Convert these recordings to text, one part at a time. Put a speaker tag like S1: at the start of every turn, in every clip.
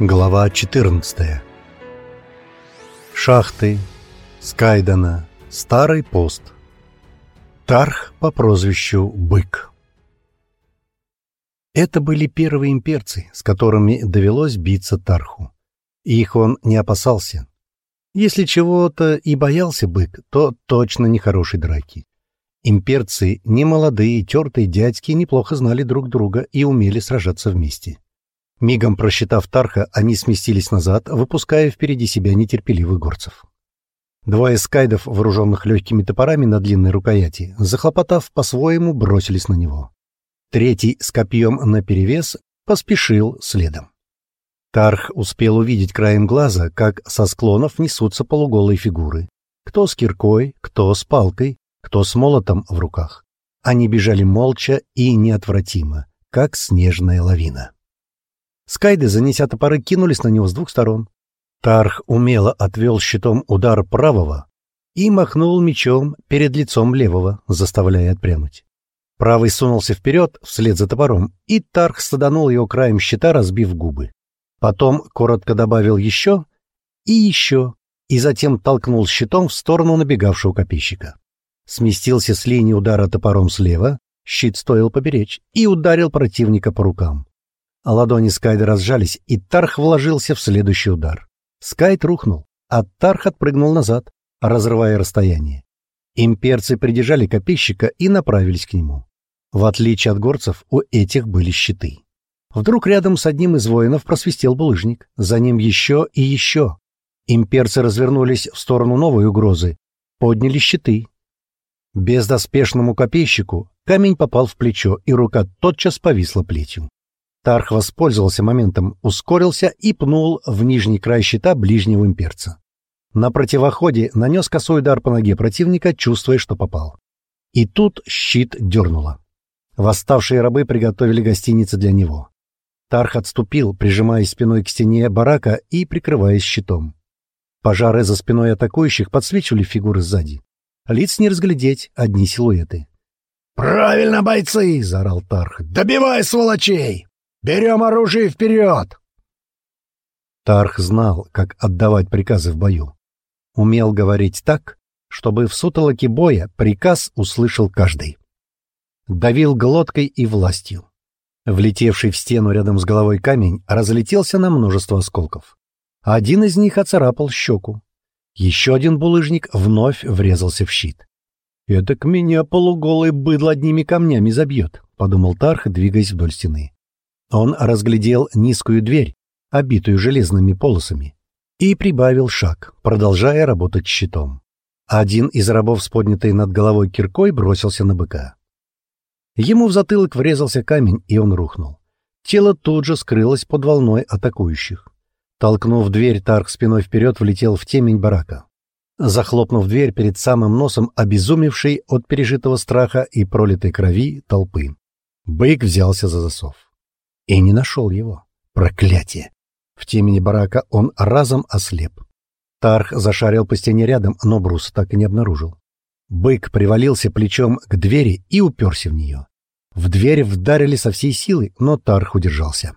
S1: Глава 14 Шахты, Скайдана, Старый пост. Тарх по прозвищу Бык. Это были первые имперцы, с которыми довелось биться Тарху. Их он не опасался. Если чего-то и боялся Бык, то точно не хорошей драки. Имперцы, немолодые, тертые дядьки, неплохо знали друг друга и умели сражаться вместе. Мигом просчитав Тарха, они сместились назад, выпуская впереди себя нетерпеливых горцев. Двое скайдов, вооруженных легкими топорами на длинной рукояти, захлопотав по-своему, бросились на него. Третий с копьем наперевес поспешил следом. Тарх успел увидеть краем глаза, как со склонов несутся полуголые фигуры. Кто с киркой, кто с палкой, кто с молотом в руках. Они бежали молча и неотвратимо, как снежная лавина. Скайды, занеся топоры, кинулись на него с двух сторон. Тарх умело отвел щитом удар правого и махнул мечом перед лицом левого, заставляя отпрянуть. Правый сунулся вперед вслед за топором, и Тарх саданул его краем щита, разбив губы. Потом коротко добавил еще и еще, и затем толкнул щитом в сторону набегавшего копейщика. Сместился с линии удара топором слева, щит стоил поберечь, и ударил противника по рукам. А ладони Скайда разжались, и Тарх вложился в следующий удар. Скайд рухнул, а Тарх отпрыгнул назад, разрывая расстояние. Имперцы придержали копейщика и направились к нему. В отличие от горцев, у этих были щиты. Вдруг рядом с одним из воинов просвистел булыжник, за ним еще и еще. Имперцы развернулись в сторону новой угрозы, подняли щиты. Бездоспешному копейщику камень попал в плечо, и рука тотчас повисла плетью. Тарх воспользовался моментом, ускорился и пнул в нижний край щита ближнего имперца. На противоходе нанес косой удар по ноге противника, чувствуя, что попал. И тут щит дернуло. Восставшие рабы приготовили гостиницы для него. Тарх отступил, прижимаясь спиной к стене барака и прикрываясь щитом. Пожары за спиной атакующих подсвечивали фигуры сзади. Лиц не разглядеть, одни силуэты.
S2: «Правильно, бойцы!» — заорал Тарх. «Добивай сволочей!» Берем оружие вперед!»
S1: Тарх знал, как отдавать приказы в бою. Умел говорить так, чтобы в сутолоке боя приказ услышал каждый. Давил глоткой и властью. Влетевший в стену рядом с головой камень разлетелся на множество осколков. Один из них оцарапал щеку. Еще один булыжник вновь врезался в щит. «Это к меня полуголый быдло одними камнями забьет», — подумал Тарх, двигаясь вдоль стены. Он разглядел низкую дверь, обитую железными полосами, и прибавил шаг, продолжая работать щитом. Один из рабов с поднятой над головой киркой бросился на быка. Ему в затылок врезался камень, и он рухнул. Тело тут же скрылось под волной атакующих. Толкнув дверь, Тарх спиной вперед влетел в темень барака. Захлопнув дверь перед самым носом обезумевшей от пережитого страха и пролитой крови толпы, бык взялся за засов и не нашел его. Проклятие! В темени барака он разом ослеп. Тарх зашарил по стене рядом, но брус так и не обнаружил. Бык привалился плечом к двери и уперся в нее. В дверь вдарили со всей силы, но Тарх удержался.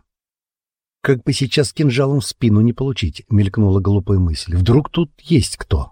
S1: «Как бы сейчас кинжалом в спину не получить», — мелькнула глупая мысль. «Вдруг тут есть кто?»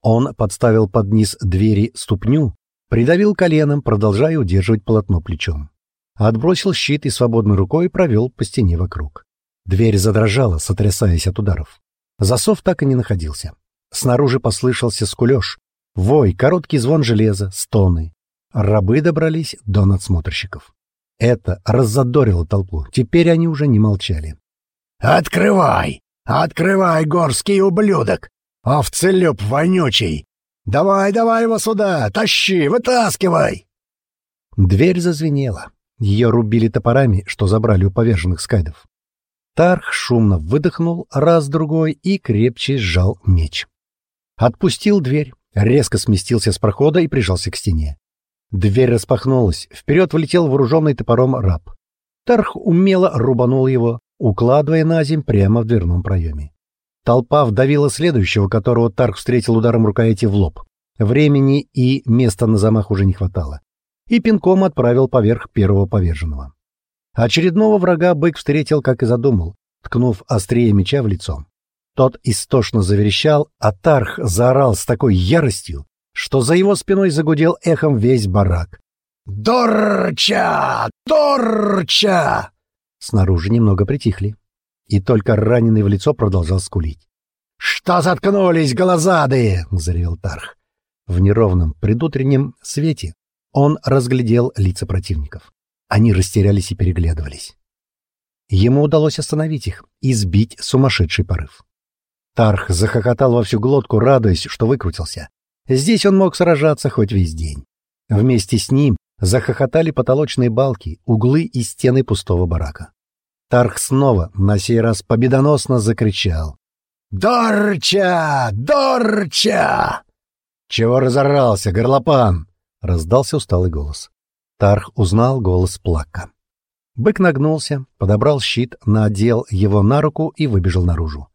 S1: Он подставил под низ двери ступню, придавил коленом, продолжая удерживать полотно плечом. Отбросил щит и свободной рукой провел по стене вокруг. Дверь задрожала, сотрясаясь от ударов. Засов так и не находился. Снаружи послышался скулеж, вой, короткий звон железа, стоны. Рабы добрались до надсмотрщиков. Это раззадорило толпу. Теперь они уже не молчали.
S2: «Открывай! Открывай, горский ублюдок! Овцелюб вонючий! Давай, давай его сюда! Тащи, вытаскивай!»
S1: Дверь зазвенела. Ее рубили топорами, что забрали у поверженных скайдов. Тарх шумно выдохнул раз-другой и крепче сжал меч. Отпустил дверь, резко сместился с прохода и прижался к стене. Дверь распахнулась, вперед влетел вооруженный топором раб. Тарх умело рубанул его, укладывая на земь прямо в дверном проеме. Толпа вдавила следующего, которого Тарх встретил ударом рукояти в лоб. Времени и места на замах уже не хватало и пинком отправил поверх первого поверженного. Очередного врага бык встретил, как и задумал. ткнув острие меча в лицо. Тот истошно заверещал, а Тарх заорал с такой яростью, что за его спиной загудел эхом весь барак.
S2: «Дорча! Дорча!»
S1: Снаружи немного притихли, и только раненый в лицо продолжал скулить.
S2: «Что заткнулись, голозадые?» — заревел Тарх.
S1: В неровном предутреннем свете он разглядел лица противников. Они растерялись и переглядывались. Ему удалось остановить их и сбить сумасшедший порыв. Тарх захохотал во всю глотку, радуясь, что выкрутился. Здесь он мог сражаться хоть весь день. Вместе с ним захохотали потолочные балки, углы и стены пустого барака. Тарх снова, на сей раз победоносно закричал.
S2: «Дорча! Дорча!»
S1: «Чего разорался, горлопан?» — раздался усталый голос. Тарх узнал голос Плака. Бык нагнулся, подобрал щит, надел его на руку и выбежал наружу.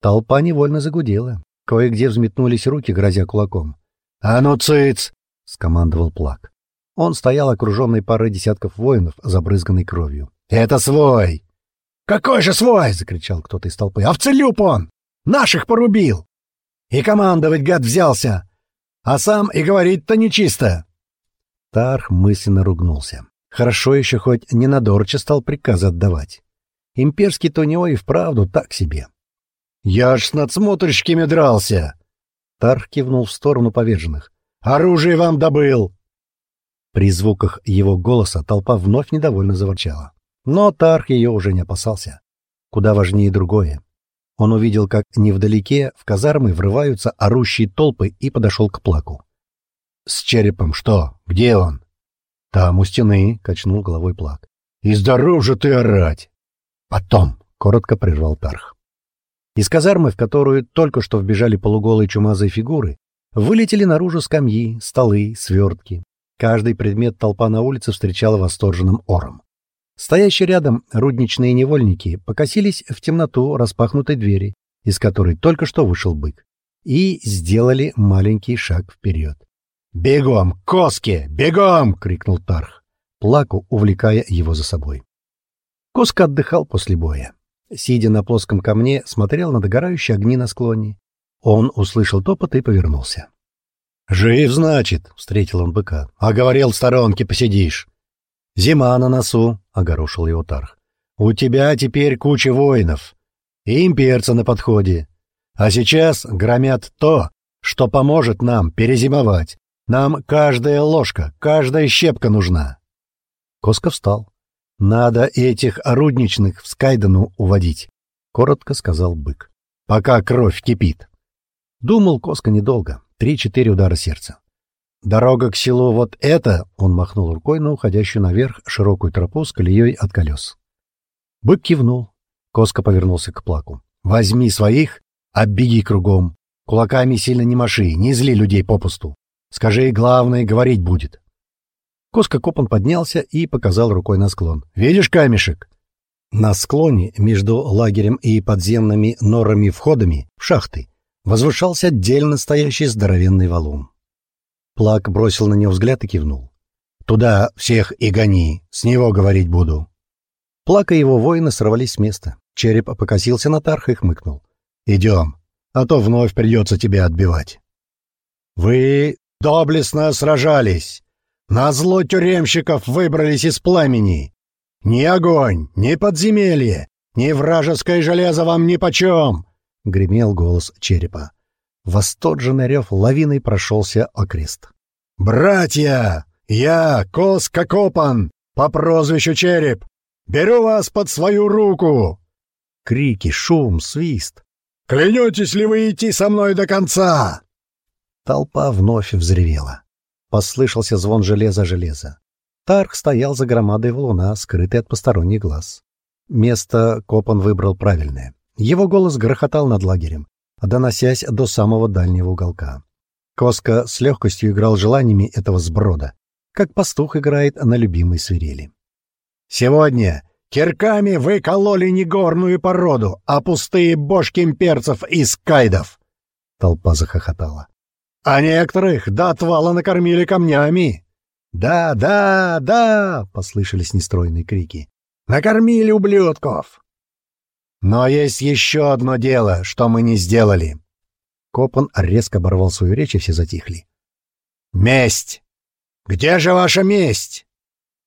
S1: Толпа невольно загудела. Кое-где взметнулись руки, грозя кулаком.
S2: «А ну, цыц!»
S1: — скомандовал Плак. Он стоял окруженный парой десятков воинов, забрызганный кровью.
S2: «Это свой!» «Какой же свой?» — закричал кто-то из толпы. «Овцелюб он! Наших порубил! И командовать гад взялся! А сам и говорит-то нечисто!»
S1: Тарх мысленно ругнулся. Хорошо еще хоть не на Дорче стал приказы отдавать. Имперский-то у него и вправду так себе.
S2: «Я ж с надсмотрщиками дрался!»
S1: Тарх кивнул в сторону поверженных.
S2: «Оружие вам добыл!»
S1: При звуках его голоса толпа вновь недовольно заворчала. Но Тарх ее уже не опасался. Куда важнее другое. Он увидел, как невдалеке в казармы врываются орущие толпы и подошел к плаку.
S2: «С черепом что? Где он?»
S1: «Там, у стены», — качнул головой плак.
S2: «И здоров же ты орать!»
S1: «Потом», — коротко прервал Тарх. Из казармы, в которую только что вбежали полуголые чумазые фигуры, вылетели наружу скамьи, столы, свертки. Каждый предмет толпа на улице встречала восторженным ором. Стоящие рядом рудничные невольники покосились в темноту распахнутой двери, из которой только что вышел бык, и сделали маленький шаг вперед.
S2: «Бегом, Коски, бегом!» — крикнул Тарх,
S1: Плаку увлекая его за собой. Коска отдыхал после боя сидя на плоском камне, смотрел на догорающие огни на склоне. Он услышал топот и повернулся.
S2: «Жив, значит», — встретил он быка. «А говорил, в сторонке посидишь».
S1: «Зима на носу», — огорошил его Тарх.
S2: «У тебя теперь куча воинов. И имперцы на подходе. А сейчас громят то, что поможет нам перезимовать. Нам каждая ложка, каждая щепка нужна».
S1: Коска встал. «Надо этих орудничных в Скайдену уводить», — коротко сказал бык. «Пока кровь кипит». Думал Коска недолго, три-четыре удара сердца. «Дорога к селу вот эта!» — он махнул рукой на уходящую наверх широкую тропу с колеей от колес. Бык кивнул. Коска повернулся к плаку. «Возьми своих, оббеги кругом. Кулаками сильно не маши, не зли людей попусту. Скажи, главное, говорить будет. Коска Копан поднялся и показал рукой на склон. «Видишь камешек?» На склоне между лагерем и подземными норами-входами в шахты возвышался отдельно стоящий здоровенный валун. Плак бросил на него взгляд и кивнул. «Туда всех и гони, с него говорить буду». Плак и его воины сорвались с места. Череп покосился на Тарха и хмыкнул. «Идем, а то вновь придется тебя отбивать».
S2: «Вы доблестно сражались!» На зло тюремщиков выбрались из пламени. Ни огонь, ни подземелье, ни вражеское железо вам нипочем!» — гремел голос черепа.
S1: Восторженный рев лавиной прошелся окрест.
S2: «Братья! Я, Кос Кокопан, по прозвищу Череп, беру вас под свою руку!»
S1: Крики, шум, свист.
S2: «Клянетесь ли вы идти со мной до конца?»
S1: Толпа вновь взревела. Послышался звон железа-железа. Тарх стоял за громадой валуна, скрытый от посторонних глаз. Место Копан выбрал правильное. Его голос грохотал над лагерем, доносясь до самого дальнего уголка. Коска с легкостью играл желаниями этого сброда, как пастух играет на любимой свирели.
S2: «Сегодня кирками вы кололи не горную породу, а пустые бошки имперцев из кайдов!»
S1: Толпа захохотала.
S2: А некоторых до отвала накормили камнями.
S1: «Да, да, да!» — послышались нестройные крики.
S2: «Накормили ублюдков!» Но есть еще одно дело, что мы не сделали.
S1: Копан резко оборвал свою речь, и все затихли.
S2: Месть! Где же ваша месть?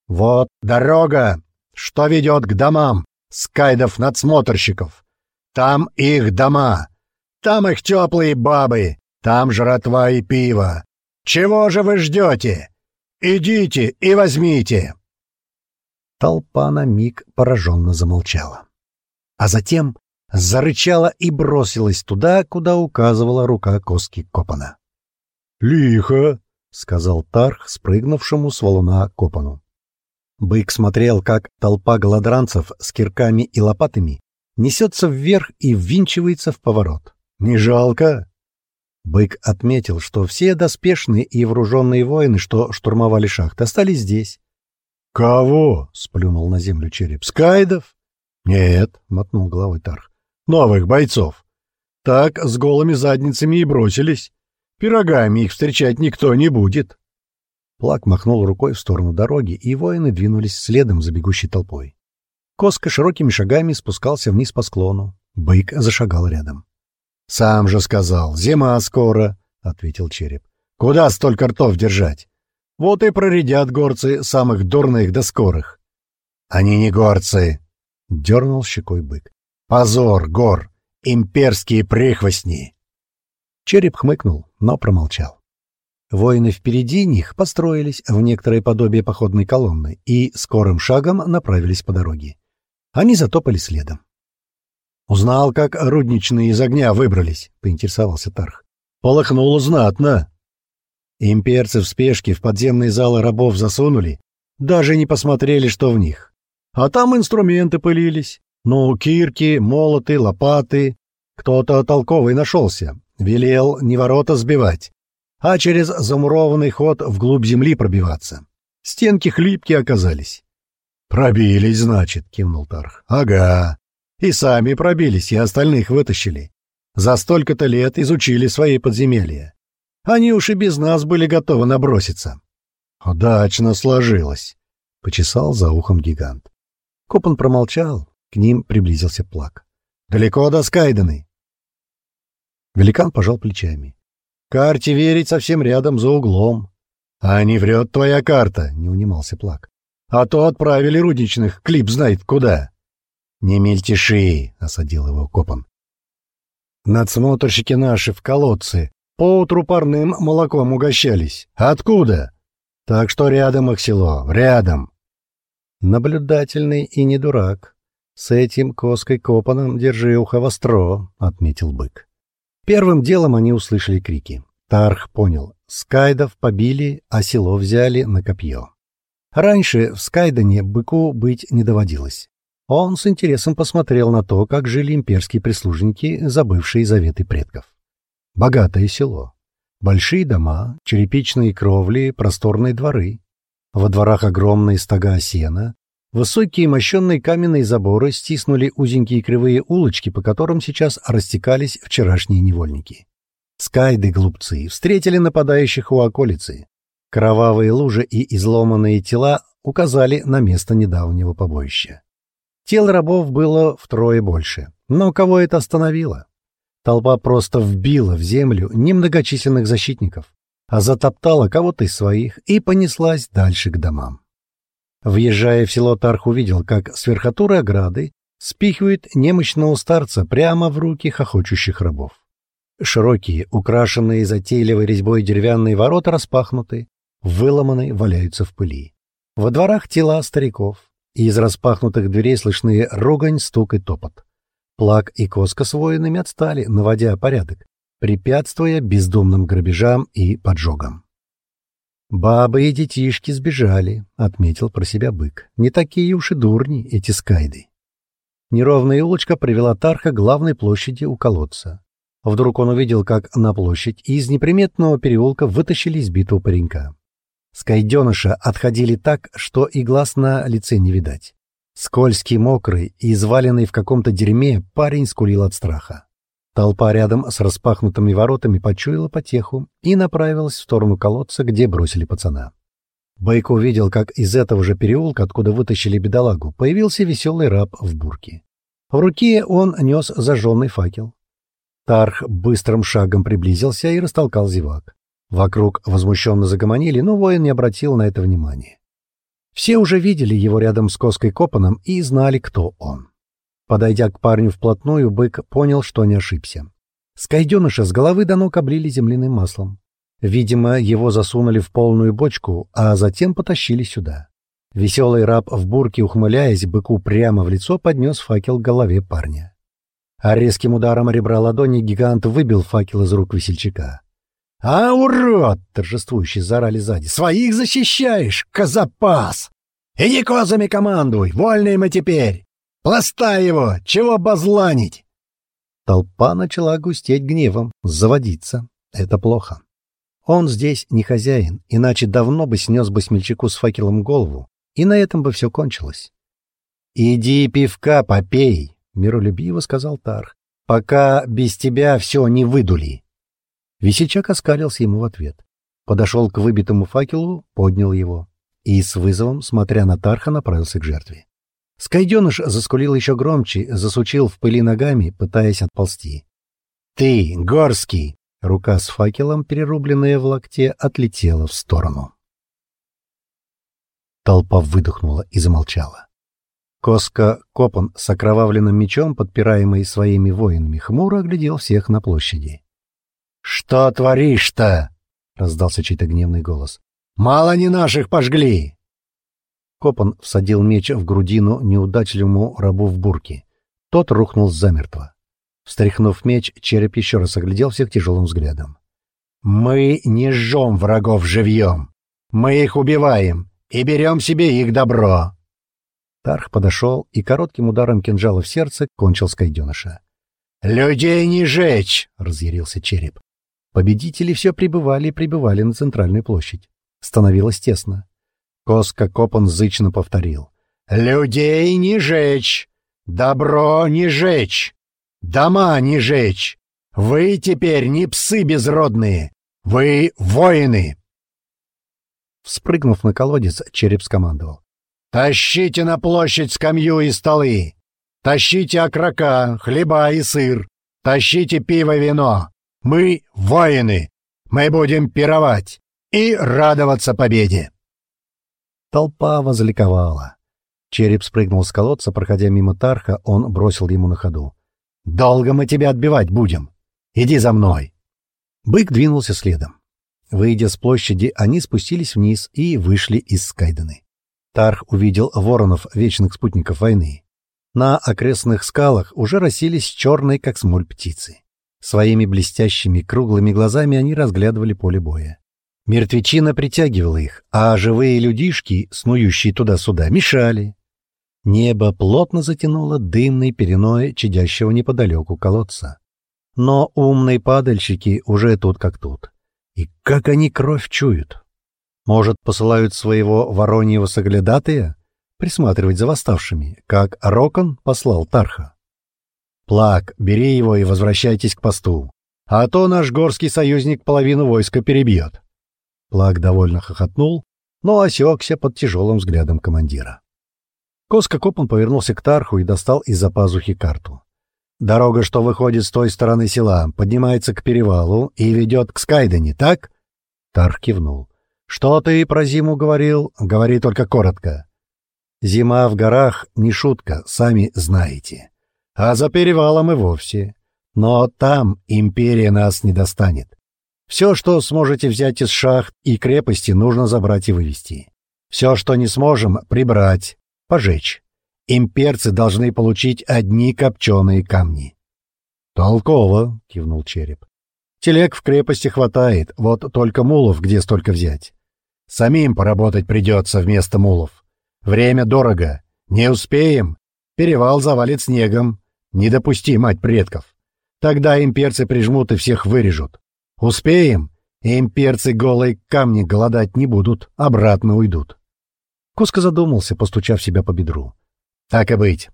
S2: Вот дорога, что ведет к домам скайдов-надсмотрщиков. Там их дома, там их теплые бабы, там жратва и пиво. Чего же вы ждете? Идите и возьмите!»
S1: Толпа на миг пораженно замолчала. А затем зарычала и бросилась туда, куда указывала рука Коски Копана.
S2: «Лихо!» — сказал Тарх, спрыгнувшему с валуна Копану.
S1: Бык смотрел, как толпа голодранцев с кирками и лопатами несется вверх и ввинчивается в поворот.
S2: «Не жалко?»
S1: Бык отметил, что все доспешные и вооруженные воины, что штурмовали шахты, остались здесь.
S2: «Кого?» — сплюнул на землю череп. «Скайдов?»
S1: «Нет», — мотнул головой Тарх.
S2: «Новых бойцов. Так с голыми задницами и бросились. Пирогами их встречать никто не будет».
S1: Плак махнул рукой в сторону дороги, и воины двинулись следом за бегущей толпой. Коска широкими шагами спускался вниз по склону. Бык зашагал рядом.
S2: — Сам же сказал, зима скоро, — ответил череп. — Куда столько ртов держать? Вот и проредят горцы самых дурных да скорых. — Они не горцы, — дернул щекой бык. — Позор, гор, имперские прихвостни.
S1: Череп хмыкнул, но промолчал. Воины впереди них построились в некоторое подобие походной колонны и скорым шагом направились по дороге. Они затопали следом.
S2: «Узнал, как рудничные из огня выбрались», — поинтересовался Тарх. «Полыхнуло знатно».
S1: Имперцы в спешке в подземные залы рабов засунули, даже не посмотрели, что в них. А там инструменты пылились. Ну, кирки, молоты, лопаты. Кто-то толковый нашелся. Велел не ворота сбивать, а через замурованный ход вглубь земли пробиваться. Стенки хлипкие оказались.
S2: «Пробились, значит», — кивнул Тарх. «Ага. И сами пробились, и остальных вытащили. За столько-то лет изучили свои подземелья. Они уж и без нас были готовы наброситься.
S1: Удачно сложилось, — почесал за ухом гигант. Копан промолчал, к ним приблизился Плак.
S2: Далеко до Скайдены.
S1: Великан пожал плечами. Карте верить совсем рядом, за углом.
S2: А не врет твоя карта, — не унимался Плак. А то отправили рудничных, клип знает куда.
S1: «Не мельтеши!» — осадил его Копан. «Надсмотрщики наши в колодце поутру парным молоком угощались. Откуда?» «Так что рядом их село, рядом!» «Наблюдательный и не дурак. С этим коской Копаном держи ухо востро», — отметил бык. Первым делом они услышали крики. Тарх понял. Скайдов побили, а село взяли на копье. Раньше в Скайдене быку быть не доводилось. Он с интересом посмотрел на то, как жили имперские прислужники, забывшие заветы предков. Богатое село. Большие дома, черепичные кровли, просторные дворы. Во дворах огромные стога сена. Высокие мощенные каменные заборы стиснули узенькие кривые улочки, по которым сейчас растекались вчерашние невольники. Скайды-глупцы встретили нападающих у околицы. Кровавые лужи и изломанные тела указали на место недавнего побоища. Тел рабов было втрое больше. Но кого это остановило? Толпа просто вбила в землю немногочисленных защитников, а затоптала кого-то из своих и понеслась дальше к домам. Въезжая в село, Тарх увидел, как с верхотуры ограды спихивают немощного старца прямо в руки хохочущих рабов. Широкие, украшенные затейливой резьбой деревянные ворота распахнуты, выломаны, валяются в пыли. Во дворах тела стариков, и из распахнутых дверей слышны ругань, стук и топот. Плак и Коска с воинами отстали, наводя порядок, препятствуя бездумным грабежам и поджогам. «Бабы и детишки сбежали», — отметил про себя бык. «Не такие уж и дурни эти скайды». Неровная улочка привела Тарха к главной площади у колодца. Вдруг он увидел, как на площадь из неприметного переулка вытащили избитого паренька. Скайденыша отходили так, что и глаз на лице не видать. Скользкий, мокрый и изваленный в каком-то дерьме, парень скулил от страха. Толпа рядом с распахнутыми воротами почуяла потеху и направилась в сторону колодца, где бросили пацана. Байко увидел, как из этого же переулка, откуда вытащили бедолагу, появился веселый раб в бурке. В руке он нес зажженный факел. Тарх быстрым шагом приблизился и растолкал зевак. Вокруг возмущенно загомонили, но воин не обратил на это внимания. Все уже видели его рядом с Коской Копаном и знали, кто он. Подойдя к парню вплотную, бык понял, что не ошибся. Скайденыша с головы до ног облили земляным маслом. Видимо, его засунули в полную бочку, а затем потащили сюда. Веселый раб в бурке, ухмыляясь, быку прямо в лицо поднес факел к голове парня а резким ударом ребра ладони гигант выбил факел из рук весельчака. «А, урод!» — торжествующий заорали сзади. «Своих защищаешь, козапас! Иди козами командуй, вольные мы теперь! Пласта его, чего базланить!» Толпа начала густеть гневом, заводиться. Это плохо. Он здесь не хозяин, иначе давно бы снес бы смельчаку с факелом голову, и на этом бы все кончилось. «Иди пивка попей!» — миролюбиво сказал Тарх, — пока без тебя все не выдули. Весельчак оскалился ему в ответ. Подошел к выбитому факелу, поднял его и с вызовом, смотря на Тарха, направился к жертве. Скайденыш заскулил еще громче, засучил в пыли ногами, пытаясь отползти. «Ты, Горский!» Рука с факелом, перерубленная в локте, отлетела в сторону. Толпа выдохнула и замолчала. Коска Копан с окровавленным мечом, подпираемый своими воинами, хмуро оглядел всех на площади. «Что творишь-то?» — раздался чей-то гневный голос. «Мало не наших пожгли!» Копан всадил меч в грудину неудачливому рабу в бурке. Тот рухнул замертво. Встряхнув меч, череп еще раз оглядел всех тяжелым взглядом. «Мы не жжем врагов живьем. Мы их убиваем и берем себе их добро. Тарх подошел и коротким ударом кинжала в сердце кончил скайденыша. «Людей не жечь!» — разъярился череп. Победители все прибывали и прибывали на центральную площадь. Становилось тесно. Коска Копан зычно повторил. «Людей не жечь! Добро не жечь! Дома не жечь! Вы теперь не псы безродные! Вы воины!» Вспрыгнув на колодец, череп скомандовал. Тащите на площадь скамью и столы. Тащите окрока, хлеба и сыр. Тащите пиво, вино. Мы воины. Мы будем пировать и радоваться победе. Толпа возликовала. Череп спрыгнул с колодца, проходя мимо Тарха, он бросил ему на ходу. «Долго мы тебя отбивать будем. Иди за мной!» Бык двинулся следом. Выйдя с площади, они спустились вниз и вышли из Скайдены. Тарх увидел воронов, вечных спутников войны. На окрестных скалах уже расселись черные, как смоль, птицы. Своими блестящими круглыми глазами они разглядывали поле боя. Мертвечина притягивала их, а живые людишки, снующие туда-сюда, мешали. Небо плотно затянуло дымной переной чадящего неподалеку колодца. Но умные падальщики уже тут как тут. И как они кровь чуют! Может, посылают своего вороньего соглядатая присматривать за восставшими, как Рокон послал Тарха? Плак, бери его и возвращайтесь к посту, а то наш горский союзник половину войска перебьет. Плак довольно хохотнул, но осекся под тяжелым взглядом командира. Коска Копан повернулся к Тарху и достал из-за пазухи карту. «Дорога, что выходит с той стороны села, поднимается к перевалу и ведет к Скайдене, так?» Тарх кивнул. «Что ты про зиму говорил? Говори только коротко». «Зима в горах — не шутка, сами знаете. А за перевалом и вовсе. Но там империя нас не достанет. Все, что сможете взять из шахт и крепости, нужно забрать и вывести. Все, что не сможем, прибрать, пожечь. Имперцы должны получить одни копченые камни». «Толково», — кивнул череп. «Телег в крепости хватает, вот только мулов где столько взять. Самим поработать придется вместо мулов. Время дорого. Не успеем. Перевал завалит снегом. Не допусти, мать предков. Тогда имперцы прижмут и всех вырежут. Успеем, имперцы голые камни голодать не будут, обратно уйдут. Куска задумался, постучав себя по бедру. Так и быть.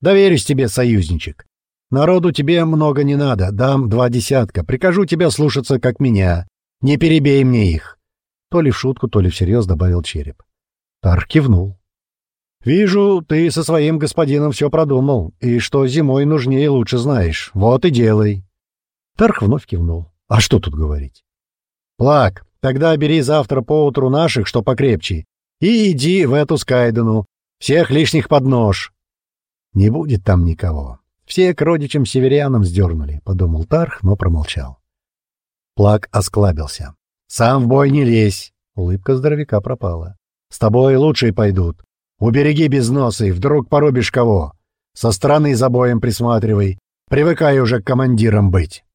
S1: Доверюсь тебе, союзничек. Народу тебе много не надо, дам два десятка, прикажу тебя слушаться, как меня. Не перебей мне их. То ли в шутку, то ли всерьез добавил череп. Тар кивнул.
S2: Вижу, ты со своим господином все продумал, и что зимой нужнее лучше знаешь. Вот и делай.
S1: Тарх вновь кивнул. А что тут говорить?
S2: Плак, тогда бери завтра поутру наших, что покрепче, и иди в эту Скайдену. Всех лишних под нож.
S1: Не будет там никого. Все к родичам-северянам сдернули, — подумал Тарх, но промолчал. Плак осклабился. — Сам в бой не лезь. Улыбка здоровяка пропала. — С тобой лучшие пойдут. Убереги без носа, и вдруг порубишь кого. Со стороны за боем присматривай. Привыкай уже к командирам быть.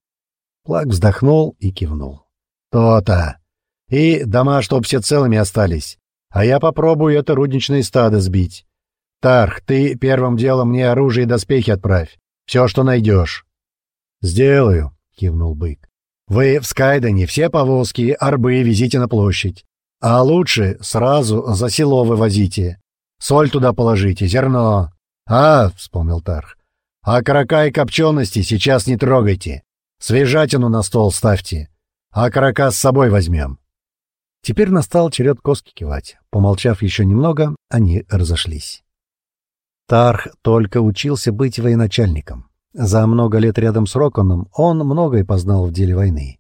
S1: Плак вздохнул и кивнул. То-то. И дома, чтоб все целыми остались. А я попробую это рудничное стадо сбить. Тарх, ты первым делом мне оружие и доспехи отправь. Все, что найдешь. Сделаю, кивнул бык. Вы в Скайдене все повозки, арбы везите на площадь. А лучше сразу за село вывозите. Соль туда положите, зерно. А, вспомнил Тарх. А карака и копчености сейчас не трогайте. Свежатину на стол ставьте, а карака с собой возьмем. Теперь настал черед Коски кивать. Помолчав еще немного, они разошлись. Тарх только учился быть военачальником. За много лет рядом с Роконом он многое познал в деле войны.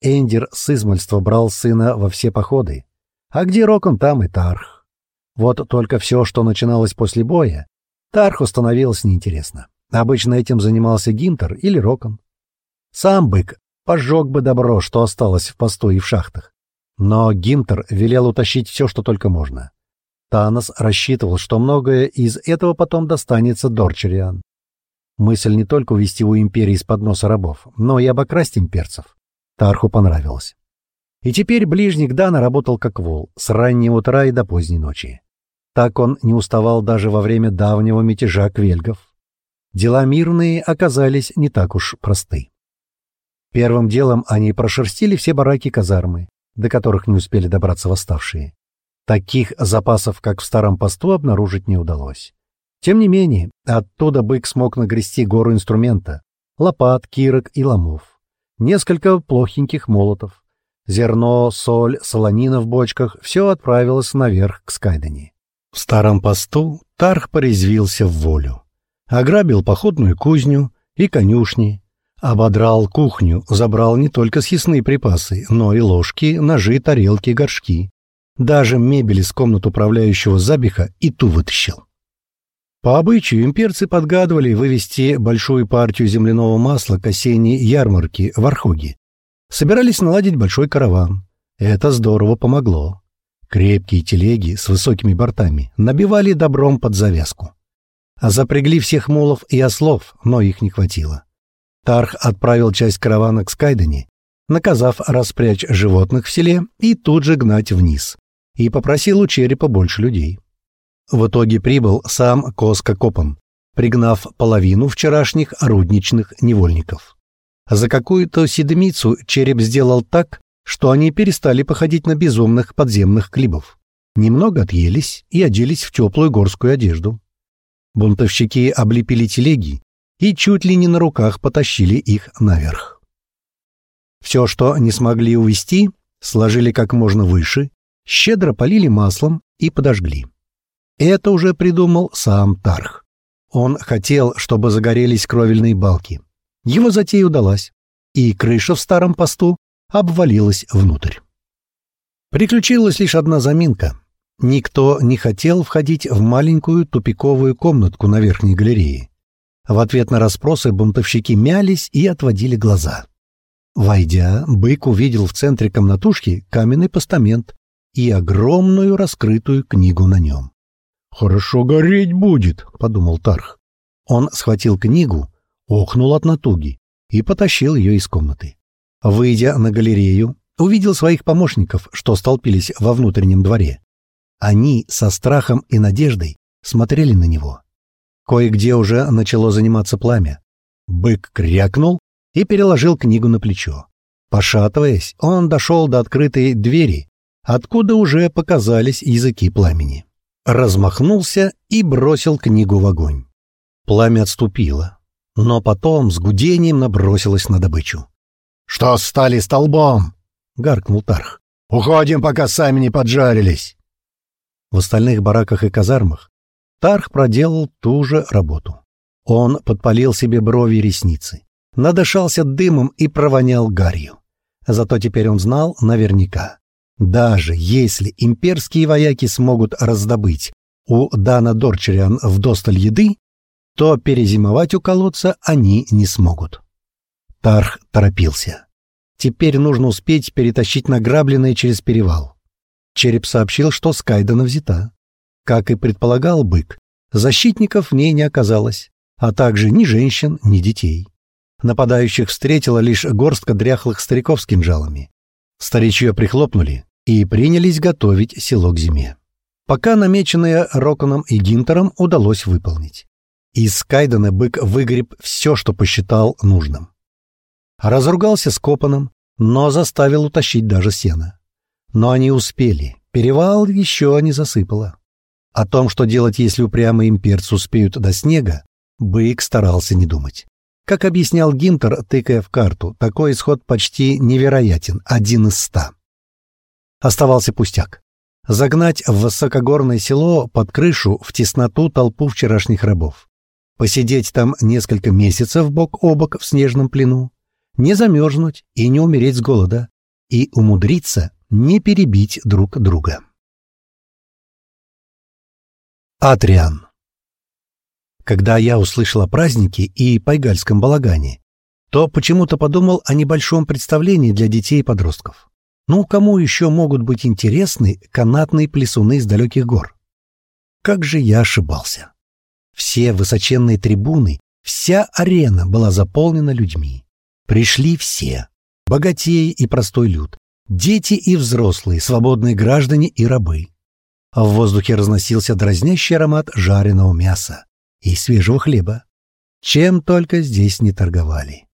S1: Эндер с измальства брал сына во все походы. А где Рокон, там и Тарх. Вот только все, что начиналось после боя, Тарху становилось неинтересно. Обычно этим занимался Гинтер или Рокон. Сам бык пожег бы добро, что осталось в посту и в шахтах. Но Гимтер велел утащить все, что только можно. Танос рассчитывал, что многое из этого потом достанется Дорчериан. Мысль не только увести у империи из-под носа рабов, но и обокрасть имперцев. Тарху понравилось. И теперь ближник Дана работал как вол, с раннего утра и до поздней ночи. Так он не уставал даже во время давнего мятежа квельгов. Дела мирные оказались не так уж просты. Первым делом они прошерстили все бараки казармы, до которых не успели добраться восставшие. Таких запасов, как в старом посту, обнаружить не удалось. Тем не менее, оттуда бык смог нагрести гору инструмента — лопат, кирок и ломов. Несколько плохеньких молотов. Зерно, соль, солонина в бочках — все отправилось наверх к Скайдене. В старом посту Тарх порезвился в волю. Ограбил походную кузню и конюшни, Ободрал кухню, забрал не только съестные припасы, но и ложки, ножи, тарелки, горшки. Даже мебель из комнат управляющего забиха и ту вытащил. По обычаю имперцы подгадывали вывести большую партию земляного масла к осенней ярмарке в Архоге. Собирались наладить большой караван. Это здорово помогло. Крепкие телеги с высокими бортами набивали добром под завязку. А запрягли всех молов и ослов, но их не хватило. Тарх отправил часть каравана к Скайдене, наказав распрячь животных в селе и тут же гнать вниз, и попросил у черепа больше людей. В итоге прибыл сам Коска Копан, пригнав половину вчерашних рудничных невольников. За какую-то седмицу череп сделал так, что они перестали походить на безумных подземных клибов. Немного отъелись и оделись в теплую горскую одежду. Бунтовщики облепили телеги и чуть ли не на руках потащили их наверх. Все, что не смогли увести, сложили как можно выше, щедро полили маслом и подожгли. Это уже придумал сам Тарх. Он хотел, чтобы загорелись кровельные балки. Его затея удалась, и крыша в старом посту обвалилась внутрь. Приключилась лишь одна заминка. Никто не хотел входить в маленькую тупиковую комнатку на верхней галерее. В ответ на расспросы бунтовщики мялись и отводили глаза. Войдя, бык увидел в центре комнатушки каменный постамент и огромную раскрытую книгу на нем. «Хорошо гореть будет», — подумал Тарх. Он схватил книгу, охнул от натуги и потащил ее из комнаты. Выйдя на галерею, увидел своих помощников, что столпились во внутреннем дворе. Они со страхом и надеждой смотрели на него. Кое-где уже начало заниматься пламя. Бык крякнул и переложил книгу на плечо. Пошатываясь, он дошел до открытой двери, откуда уже показались языки пламени. Размахнулся и бросил книгу в огонь. Пламя отступило, но потом с гудением набросилось на добычу. «Что стали столбом?» — гаркнул Тарх. «Уходим, пока сами не поджарились!» В остальных бараках и казармах Тарх проделал ту же работу. Он подпалил себе брови и ресницы, надышался дымом и провонял гарью. Зато теперь он знал наверняка. Даже если имперские вояки смогут раздобыть у Дана Дорчериан вдосталь еды, то перезимовать у колодца они не смогут. Тарх торопился. Теперь нужно успеть перетащить награбленное через перевал. Череп сообщил, что Скайдена взята. Как и предполагал бык, защитников в ней не оказалось, а также ни женщин, ни детей. Нападающих встретила лишь горстка дряхлых стариков с кинжалами. Старичье прихлопнули и принялись готовить село к зиме. Пока намеченное Роконом и Гинтером удалось выполнить. Из Кайдена бык выгреб все, что посчитал нужным. Разругался с Копаном, но заставил утащить даже сено. Но они успели, перевал еще не засыпало. О том, что делать, если упрямые имперцы успеют до снега, бык старался не думать. Как объяснял Гинтер, тыкая в карту, такой исход почти невероятен, один из ста. Оставался пустяк. Загнать в высокогорное село под крышу в тесноту толпу вчерашних рабов посидеть там несколько месяцев бок о бок в снежном плену, не замерзнуть и не умереть с голода, и умудриться не перебить друг друга. Атриан Когда я услышал о празднике и пайгальском балагане, то почему-то подумал о небольшом представлении для детей и подростков. Ну, кому еще могут быть интересны канатные плесуны с далеких гор? Как же я ошибался. Все высоченные трибуны, вся арена была заполнена людьми. Пришли все. Богатеи и простой люд. Дети и взрослые, свободные граждане и рабы. В воздухе разносился дразнящий аромат жареного мяса и свежего хлеба. Чем только здесь не торговали.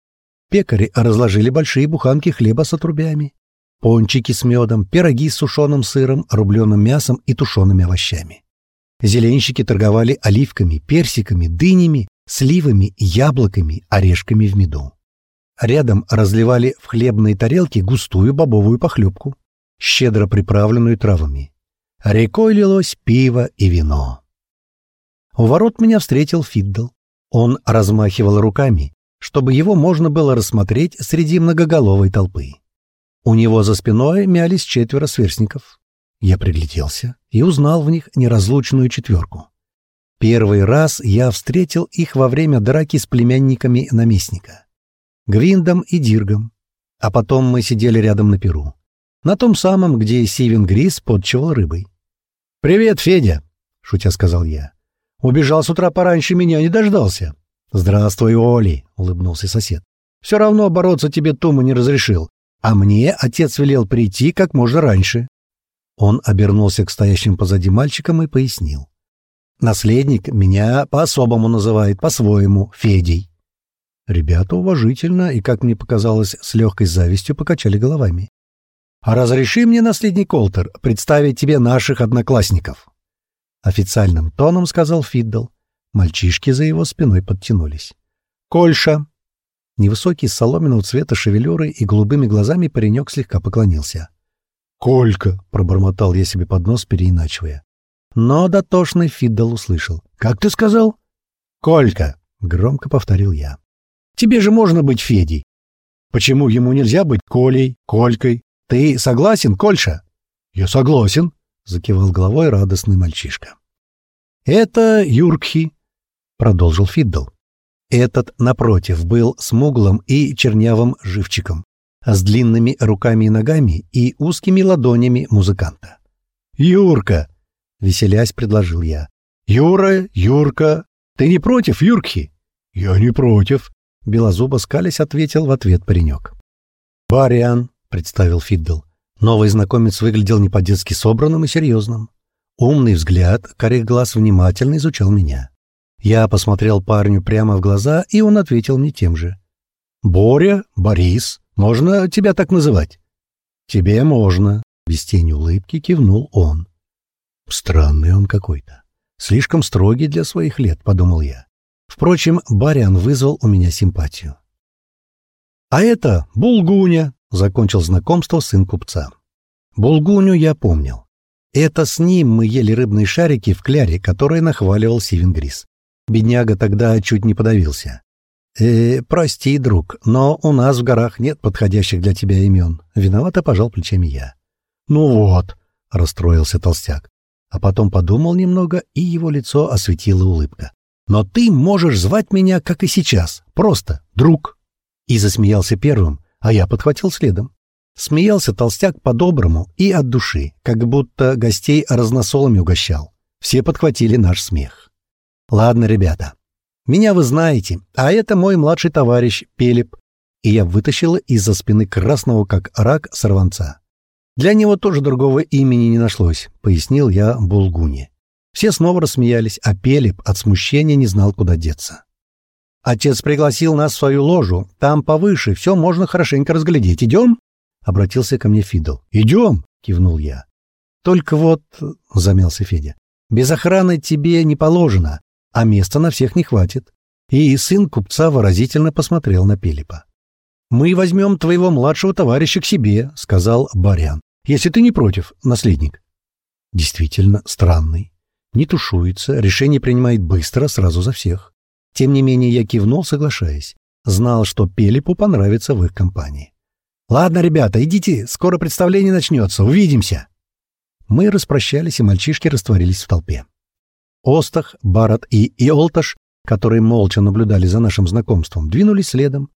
S1: Пекари разложили большие буханки хлеба с отрубями, пончики с медом, пироги с сушеным сыром, рубленым мясом и тушеными овощами. Зеленщики торговали оливками, персиками, дынями, сливами, яблоками, орешками в меду. Рядом разливали в хлебные тарелки густую бобовую похлебку, щедро приправленную травами. Рекой лилось пиво и вино. У ворот меня встретил Фиддл. Он размахивал руками, чтобы его можно было рассмотреть среди многоголовой толпы. У него за спиной мялись четверо сверстников. Я пригляделся и узнал в них неразлучную четверку. Первый раз я встретил их во время драки с племянниками наместника. Гвиндом и Диргом. А потом мы сидели рядом на перу. На том самом, где Сивен Грис подчевал рыбой. «Привет, Федя!» — шутя сказал я. «Убежал с утра пораньше меня, не дождался». «Здравствуй, Оли!» — улыбнулся сосед. «Все равно бороться тебе Тума не разрешил, а мне отец велел прийти как можно раньше». Он обернулся к стоящим позади мальчикам и пояснил. «Наследник меня по-особому называет, по-своему, Федей». Ребята уважительно и, как мне показалось, с легкой завистью покачали головами. «А разреши мне, наследник Колтер, представить тебе наших одноклассников». Официальным тоном сказал Фиддл. Мальчишки за его спиной подтянулись. «Кольша!» Невысокий, соломенного цвета шевелюры и голубыми глазами паренек слегка поклонился. «Колька!» — пробормотал я себе под нос, переиначивая. Но дотошный Фиддл услышал. «Как ты сказал?» «Колька!» — громко повторил я. «Тебе же можно быть Федей. Почему ему нельзя быть Колей, Колькой? Ты согласен, Кольша?» «Я согласен», — закивал головой радостный мальчишка. «Это Юркхи», — продолжил Фиддл. Этот, напротив, был смуглым и чернявым живчиком, с длинными руками и ногами и узкими ладонями музыканта. «Юрка!» — веселясь предложил я. «Юра, Юрка, ты не против, Юрки?» «Я не против», — белозубо скались ответил в ответ паренек. «Бариан», — представил Фиддл. Новый знакомец выглядел не по-детски собранным и серьезным. Умный взгляд, корих глаз внимательно изучал меня. Я посмотрел парню прямо в глаза, и он ответил мне тем же. «Боря, Борис, можно тебя так называть?» «Тебе можно», — без тени улыбки кивнул он. «Странный он какой-то. Слишком строгий для своих лет», — подумал я. Впрочем, Бариан вызвал у меня симпатию. «А это Булгуня», — закончил знакомство сын купца. Булгуню я помнил. Это с ним мы ели рыбные шарики в кляре, которые нахваливал Сивен Грис. Бедняга тогда чуть не подавился. «Э, прости, друг, но у нас в горах нет подходящих для тебя имен». Виновато пожал плечами я.
S2: «Ну вот», — расстроился толстяк.
S1: А потом подумал немного, и его лицо осветила улыбка. «Но ты можешь звать меня, как и сейчас, просто друг». И засмеялся первым, а я подхватил следом. Смеялся толстяк по-доброму и от души, как будто гостей разносолами угощал. Все подхватили наш смех. «Ладно, ребята, меня вы знаете, а это мой младший товарищ Пелеп». И я вытащила из-за спины красного, как рак, сорванца. Для него тоже другого имени не нашлось, пояснил я Булгуне. Все снова рассмеялись, а Пелеп от смущения не знал, куда деться. «Отец пригласил нас в свою ложу. Там повыше, все можно хорошенько разглядеть. Идем?» — обратился ко мне Фидл.
S2: «Идем!»
S1: — кивнул я. «Только вот...» — замялся Федя. «Без охраны тебе не положено а места на всех не хватит. И сын купца выразительно посмотрел на Пилипа. «Мы возьмем твоего младшего товарища к себе», — сказал Барян. «Если ты не против, наследник». Действительно странный. Не тушуется, решение принимает быстро, сразу за всех. Тем не менее я кивнул, соглашаясь. Знал, что Пелипу понравится в их компании. «Ладно, ребята, идите, скоро представление начнется, увидимся!» Мы распрощались, и мальчишки растворились в толпе. Остах, Барат и Иолташ, которые молча наблюдали за нашим знакомством, двинулись следом.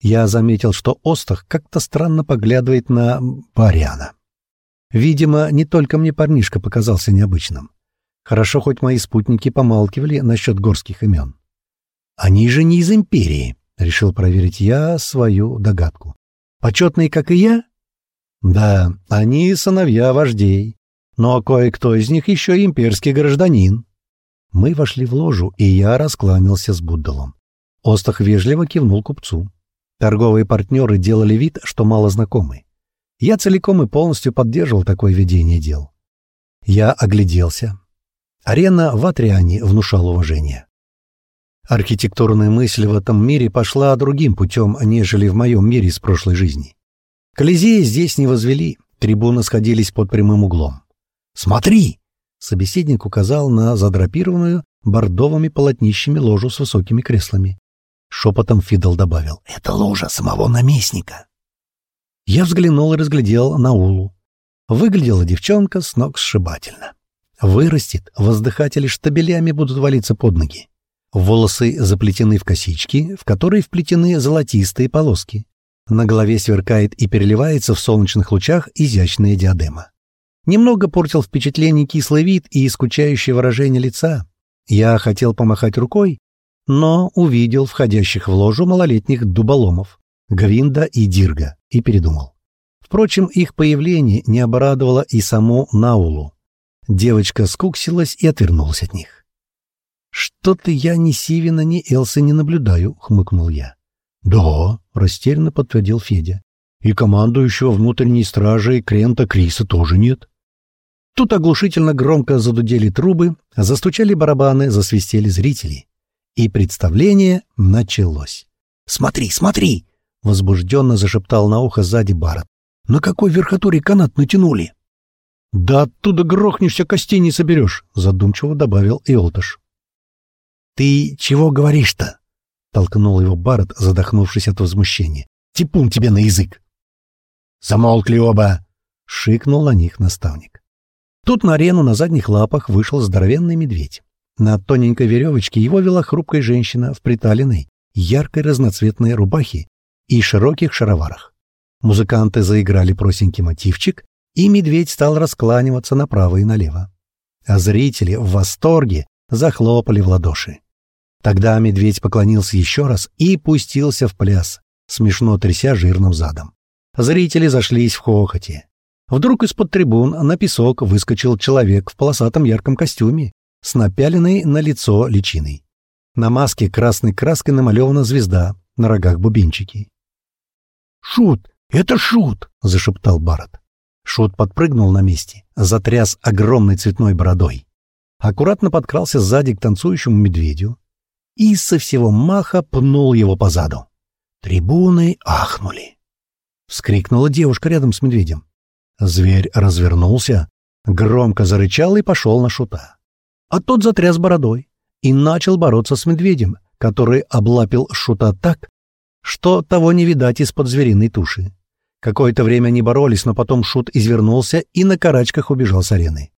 S1: Я заметил, что Остах как-то странно поглядывает на Баряна. Видимо, не только мне парнишка показался необычным. Хорошо, хоть мои спутники помалкивали насчет горских имен. «Они же не из империи», — решил проверить я свою догадку. «Почетные, как и я?» «Да, они сыновья вождей, но кое-кто из них еще имперский гражданин». Мы вошли в ложу, и я раскланялся с Буддалом. Остах вежливо кивнул купцу. Торговые партнеры делали вид, что мало знакомы. Я целиком и полностью поддерживал такое ведение дел. Я огляделся. Арена в Атриане внушала уважение. Архитектурная мысль в этом мире пошла другим путем, нежели в моем мире из прошлой жизни. Колизеи здесь не возвели, трибуны сходились под прямым углом. «Смотри!» Собеседник указал на задрапированную бордовыми полотнищами ложу с высокими креслами. Шепотом Фидл добавил «Это ложа самого наместника». Я взглянул и разглядел Наулу. Выглядела девчонка с ног сшибательно. Вырастет, воздыхатели штабелями будут валиться под ноги. Волосы заплетены в косички, в которые вплетены золотистые полоски. На голове сверкает и переливается в солнечных лучах изящная диадема. Немного портил впечатление кислый вид и скучающее выражение лица. Я хотел помахать рукой, но увидел входящих в ложу малолетних дуболомов, Гвинда и Дирга, и передумал. Впрочем, их появление не обрадовало и саму Наулу. Девочка скуксилась и отвернулась от них. «Что-то я ни Сивина, ни Элсы не наблюдаю», — хмыкнул я. «Да», — растерянно подтвердил Федя. «И командующего внутренней стражей Крента Криса тоже нет». Тут оглушительно громко задудели трубы, застучали барабаны, засвистели зрители. И представление началось. «Смотри, смотри!» — возбужденно зашептал на ухо сзади Барретт. «На какой верхотуре канат натянули?» «Да оттуда грохнешься, костей не соберешь», — задумчиво добавил Иолташ. «Ты чего говоришь-то?» — толкнул его Барретт, задохнувшись от возмущения. «Типун тебе на язык!» «Замолкли оба!» — шикнул на них наставник. Тут на арену на задних лапах вышел здоровенный медведь. На тоненькой веревочке его вела хрупкая женщина в приталенной, яркой разноцветной рубахе и широких шароварах. Музыканты заиграли простенький мотивчик, и медведь стал раскланиваться направо и налево. А зрители в восторге захлопали в ладоши. Тогда медведь поклонился еще раз и пустился в пляс, смешно тряся жирным задом. Зрители зашлись в хохоте. Вдруг из-под трибун на песок выскочил человек в полосатом ярком костюме с напяленной на лицо личиной. На маске красной краской намалевана звезда, на рогах бубенчики. «Шут! Это Шут!» — зашептал Барретт. Шут подпрыгнул на месте, затряс огромной цветной бородой. Аккуратно подкрался сзади к танцующему медведю и со всего маха пнул его по заду. Трибуны ахнули. Вскрикнула девушка рядом с медведем. Зверь развернулся, Громко зарычал и пошел на шута. А тот затряс бородой и начал бороться с медведем, который облапил шута так, что того не видать из-под звериной туши. Какое-то время они боролись, но потом шут извернулся и на карачках убежал с арены.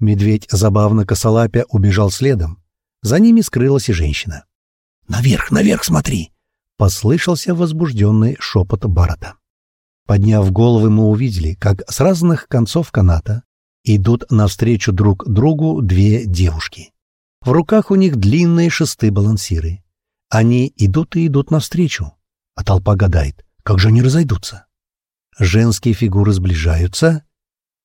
S1: Медведь, забавно косолапя, убежал следом. За ними скрылась и женщина. «Наверх, наверх смотри!» — послышался возбужденный шепот Барата. Подняв головы, мы увидели, как с разных концов каната идут навстречу друг другу две девушки. В руках у них длинные шесты-балансиры. Они идут и идут навстречу, а толпа гадает, как же они разойдутся. Женские фигуры сближаются,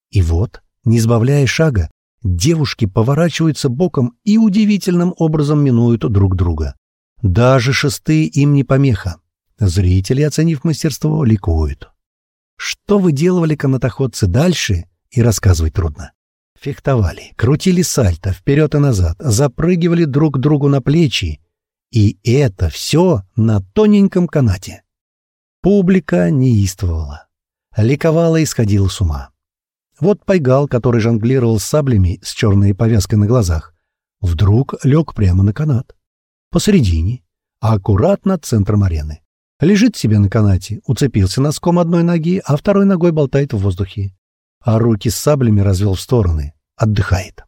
S1: и вот, не сбавляя шага, девушки поворачиваются боком и удивительным образом минуют друг друга. Даже шесты им не помеха. Зрители, оценив мастерство, ликуют. Что выделывали канатоходцы дальше, и рассказывать трудно. Фехтовали, крутили сальто вперед и назад, запрыгивали друг другу на плечи. И это все на тоненьком канате. Публика неистовала. Ликовала и сходила с ума. Вот Пайгал, который жонглировал саблями с черной повязкой на глазах, вдруг лег прямо на канат. Посередине, а аккуратно центром арены. Лежит себе на канате, уцепился носком одной ноги, а второй ногой болтает в воздухе а руки с саблями развел в стороны. Отдыхает.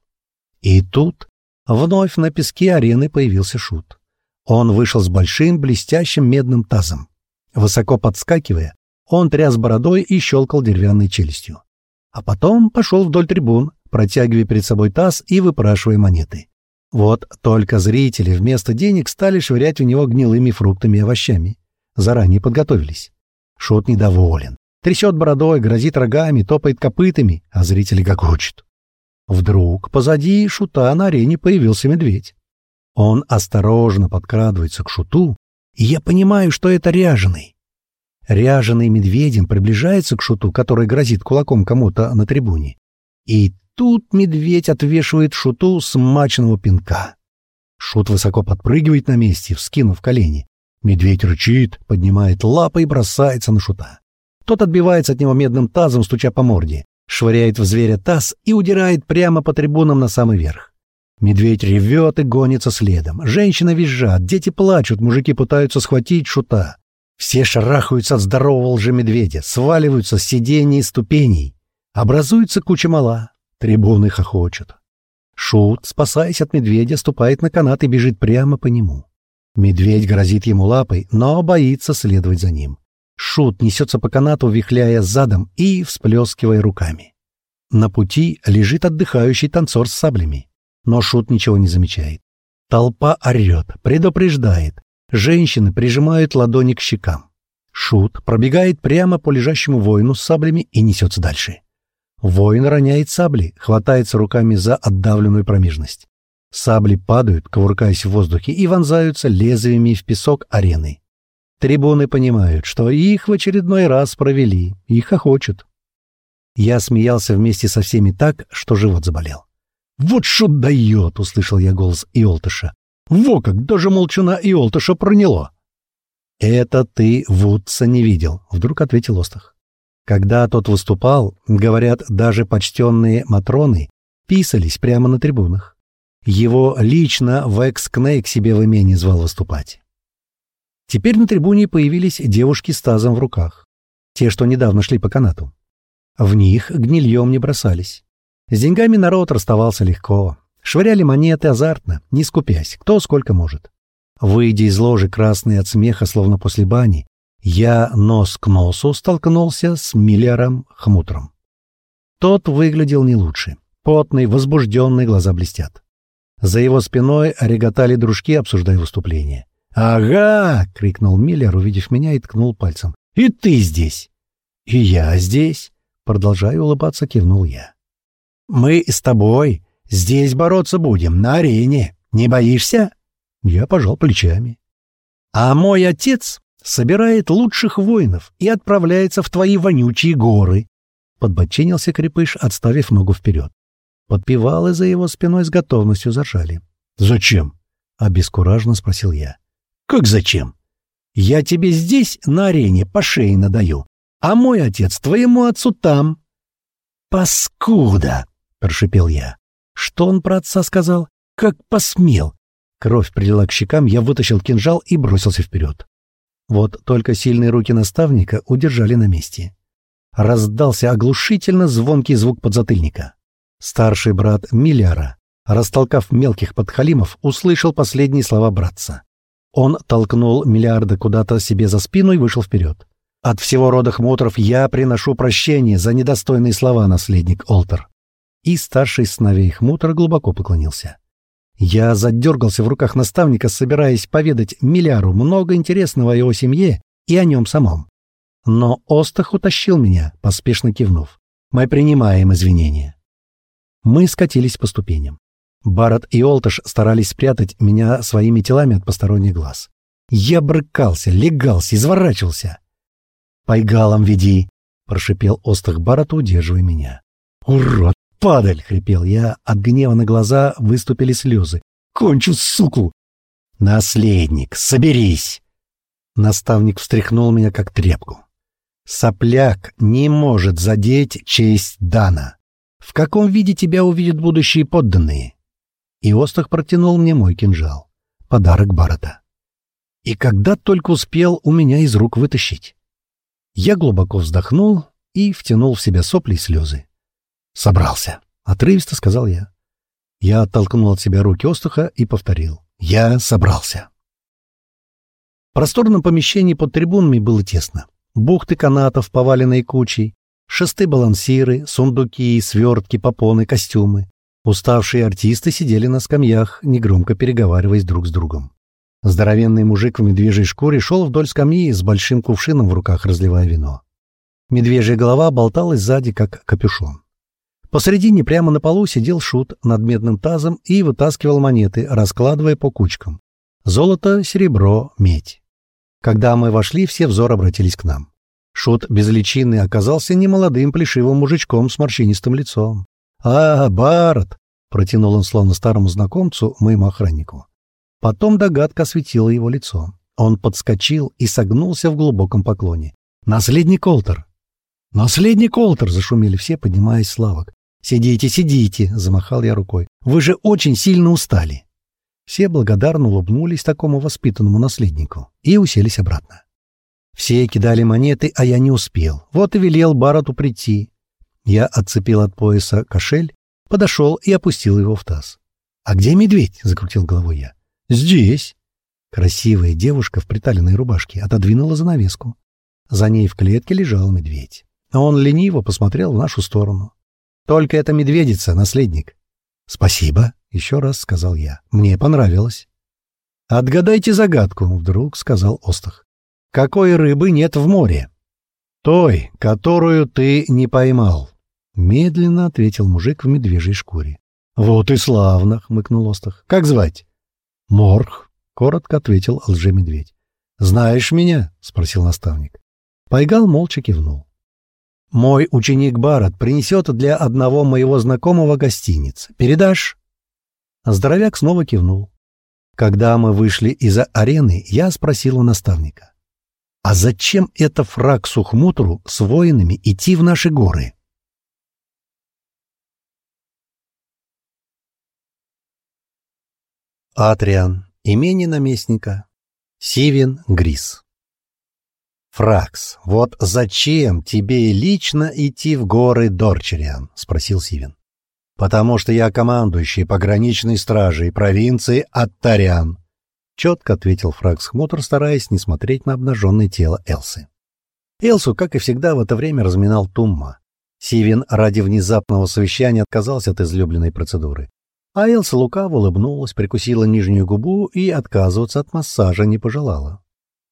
S1: И тут вновь на песке арены появился Шут. Он вышел с большим блестящим медным тазом. Высоко подскакивая, он тряс бородой и щелкал деревянной челюстью. А потом пошел вдоль трибун, протягивая перед собой таз и выпрашивая монеты. Вот только зрители вместо денег стали швырять в него гнилыми фруктами и овощами. Заранее подготовились. Шут недоволен. Трясет бородой, грозит рогами, топает копытами, а зрители гогочут. Вдруг позади шута на арене появился медведь. Он осторожно подкрадывается к шуту, и я понимаю, что это ряженый. Ряженый медведем приближается к шуту, который грозит кулаком кому-то на трибуне. И тут медведь отвешивает шуту смачного пинка. Шут высоко подпрыгивает на месте, вскинув колени. Медведь рычит, поднимает лапы и бросается на шута. Тот отбивается от него медным тазом, стуча по морде, швыряет в зверя таз и удирает прямо по трибунам на самый верх. Медведь ревет и гонится следом. Женщины визжат, дети плачут, мужики пытаются схватить шута. Все шарахаются от здорового лжемедведя, сваливаются с сидений и ступеней. Образуется куча мала. Трибуны хохочут. Шут, спасаясь от медведя, ступает на канат и бежит прямо по нему. Медведь грозит ему лапой, но боится следовать за ним. Шут несется по канату, вихляя задом и всплескивая руками. На пути лежит отдыхающий танцор с саблями. Но Шут ничего не замечает. Толпа орет, предупреждает. Женщины прижимают ладони к щекам. Шут пробегает прямо по лежащему воину с саблями и несется дальше. Воин роняет сабли, хватается руками за отдавленную промежность. Сабли падают, кувыркаясь в воздухе, и вонзаются лезвиями в песок арены. Трибуны понимают, что их в очередной раз провели, их охочут. Я смеялся вместе со всеми так, что живот заболел. «Вот что дает!» — услышал я голос Иолтыша. «Во как! Даже молчуна Иолтыша проняло!» «Это ты Вудса не видел», — вдруг ответил Остах. Когда тот выступал, говорят, даже почтенные Матроны писались прямо на трибунах. Его лично Векс Кней к себе в имени звал выступать. Теперь на трибуне появились девушки с тазом в руках. Те, что недавно шли по канату. В них гнильем не бросались. С деньгами народ расставался легко. Швыряли монеты азартно, не скупясь, кто сколько может. Выйдя из ложи красный от смеха, словно после бани, я нос к носу столкнулся с Миллером Хмутром. Тот выглядел не лучше. Потный, возбужденный, глаза блестят. За его спиной реготали дружки, обсуждая выступление. «Ага!» — крикнул Миллер, увидев меня, и ткнул пальцем. «И ты здесь!» «И я здесь!» — продолжая улыбаться, кивнул я. «Мы с тобой здесь бороться будем, на арене. Не боишься?» Я пожал плечами. «А мой отец собирает лучших воинов и отправляется в твои вонючие горы!» Подбочинился крепыш, отставив ногу вперед. Подпевалы за его спиной с готовностью зажали. «Зачем?» — обескураженно спросил я. Как зачем? Я тебе здесь, на арене, по шее надаю, а мой отец твоему отцу там. Паскуда! — прошипел я. «Что он про отца сказал? Как посмел!» Кровь прилила к щекам, я вытащил кинжал и бросился вперед. Вот только сильные руки наставника удержали на месте. Раздался оглушительно звонкий звук подзатыльника. Старший брат Миляра, растолкав мелких подхалимов, услышал последние слова братца. Он толкнул Миллиарда куда-то себе за спину и вышел вперед. От всего рода хмутров я приношу прощение за недостойные слова, наследник Олтер. И старший сыновей хмутр глубоко поклонился. Я задергался в руках наставника, собираясь поведать Миллиару много интересного о его семье и о нем самом. Но Остах утащил меня, поспешно кивнув. Мы принимаем извинения. Мы скатились по ступеням. Барат и Олташ старались спрятать меня своими телами от посторонних глаз. Я брыкался, легался, изворачивался. «Пайгалом веди!» — прошипел Остах Барату, удерживая меня. «Урод, падаль!» — хрипел я. От гнева на глаза выступили слезы. «Кончу, суку!» «Наследник, соберись!» Наставник встряхнул меня, как тряпку. «Сопляк не может задеть честь Дана. В каком виде тебя увидят будущие подданные? и Остах протянул мне мой кинжал. Подарок Барата. И когда только успел у меня из рук вытащить. Я глубоко вздохнул и втянул в себя сопли и слезы. «Собрался», — отрывисто сказал я. Я оттолкнул от себя руки Остаха и повторил. «Я собрался». В просторном помещении под трибунами было тесно. Бухты канатов, поваленные кучей, шесты-балансиры, сундуки, свертки, попоны, костюмы. Уставшие артисты сидели на скамьях, негромко переговариваясь друг с другом. Здоровенный мужик в медвежьей шкуре шел вдоль скамьи с большим кувшином в руках, разливая вино. Медвежья голова болталась сзади, как капюшон. Посредине прямо на полу сидел шут над медным тазом и вытаскивал монеты, раскладывая по кучкам. Золото, серебро, медь. Когда мы вошли, все взоры обратились к нам. Шут без личины оказался немолодым плешивым мужичком с морщинистым лицом. «А, Барт!» — протянул он словно старому знакомцу, моему охраннику. Потом догадка осветила его лицо. Он подскочил и согнулся в глубоком поклоне. «Наследник Олтер!» «Наследник Олтер!» — зашумели все, поднимаясь с лавок. «Сидите, сидите!» — замахал я рукой. «Вы же очень сильно устали!» Все благодарно улыбнулись такому воспитанному наследнику и уселись обратно. Все кидали монеты, а я не успел. Вот и велел Барату прийти. Я отцепил от пояса кошель, подошел и опустил его в таз. «А где медведь?» — закрутил головой я. «Здесь». Красивая девушка в приталенной рубашке отодвинула занавеску. За ней в клетке лежал медведь. Он лениво посмотрел в нашу сторону. «Только это медведица, наследник». «Спасибо», — еще раз сказал я. «Мне понравилось». «Отгадайте загадку», — вдруг сказал Остах. «Какой рыбы нет в море?» «Той, которую ты не поймал». Медленно ответил мужик в медвежьей шкуре. «Вот и славно!» — хмыкнул Остах. «Как звать?» «Морх», — коротко ответил лже-медведь. «Знаешь меня?» — спросил наставник. Пайгал молча кивнул. «Мой ученик Барат принесет для одного моего знакомого гостиниц. Передашь?» Здоровяк снова кивнул. Когда мы вышли из-за арены, я спросил у наставника. «А зачем это фраг Сухмутру с воинами идти в наши горы?» Атриан, имени наместника, Сивин Грис. «Фракс, вот зачем тебе лично идти в горы Дорчериан?» — спросил Сивин. «Потому что я командующий пограничной стражей провинции Аттариан», — четко ответил Фракс Хмутр, стараясь не смотреть на обнаженное тело Элсы. Элсу, как и всегда, в это время разминал Тумма. Сивин ради внезапного совещания отказался от излюбленной процедуры. А Элса лукаво улыбнулась, прикусила нижнюю губу и отказываться от массажа не пожелала.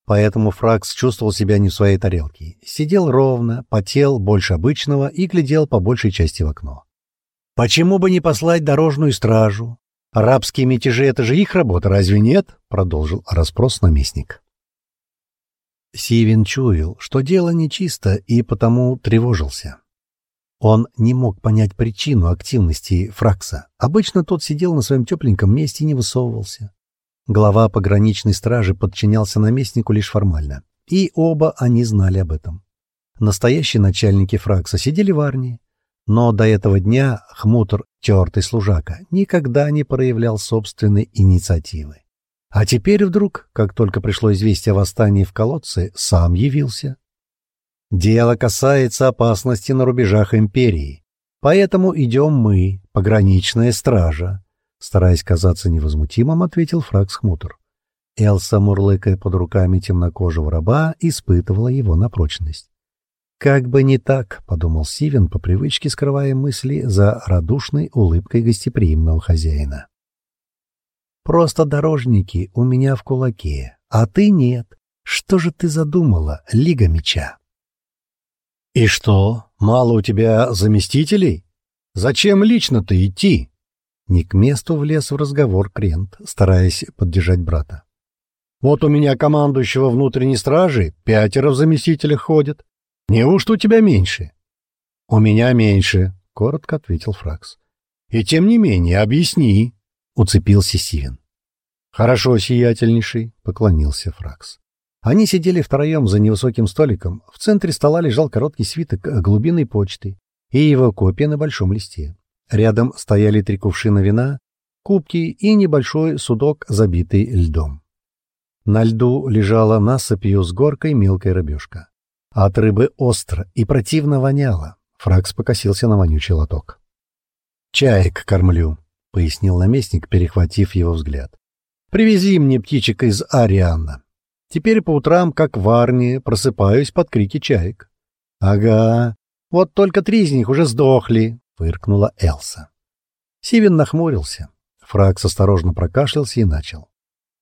S1: Поэтому Фракс чувствовал себя не в своей тарелке. Сидел ровно, потел больше обычного и глядел по большей части в окно. «Почему бы не послать дорожную стражу? Арабские мятежи — это же их работа, разве нет?» — продолжил расспрос наместник. Сивин чуял, что дело нечисто, и потому тревожился. Он не мог понять причину активности Фракса. Обычно тот сидел на своем тепленьком месте и не высовывался. Глава пограничной стражи подчинялся наместнику лишь формально. И оба они знали об этом. Настоящие начальники Фракса сидели в армии. Но до этого дня Хмутр, тертый служака, никогда не проявлял собственной инициативы. А теперь вдруг, как только пришло известие о восстании в колодце, сам явился. Дело касается опасности на рубежах империи. Поэтому идем мы, пограничная стража. Стараясь казаться невозмутимым, ответил Фракс Хмутр. Элса, мурлыкая под руками темнокожего раба, испытывала его на прочность. «Как бы не так», — подумал Сивен, по привычке скрывая мысли за радушной улыбкой гостеприимного хозяина. Просто дорожники у меня в кулаке, а ты нет. Что же ты задумала, Лига Меча?
S2: И что, мало у тебя заместителей? Зачем лично-то идти?
S1: Не к месту влез в разговор Крент, стараясь поддержать брата.
S2: Вот у меня командующего внутренней стражи пятеро в заместителях ходят. Неужто у тебя меньше?
S1: У меня меньше, коротко ответил Фракс.
S2: И тем не менее, объясни.
S1: — уцепился Сивен.
S2: «Хорошо, сиятельнейший», — поклонился Фракс.
S1: Они сидели втроем за невысоким столиком. В центре стола лежал короткий свиток глубинной почты и его копия на большом листе. Рядом стояли три кувшина вина, кубки и небольшой судок, забитый льдом. На льду лежала насыпью с горкой мелкая рыбешка. От рыбы остро и противно воняло. Фракс покосился на вонючий лоток. «Чаек кормлю», — пояснил наместник, перехватив его взгляд. «Привези мне птичек из Арианна. Теперь по утрам, как в Арне, просыпаюсь под крики чаек». «Ага, вот только три из них уже сдохли», — фыркнула Элса. Сивин нахмурился. Фракс осторожно прокашлялся и начал.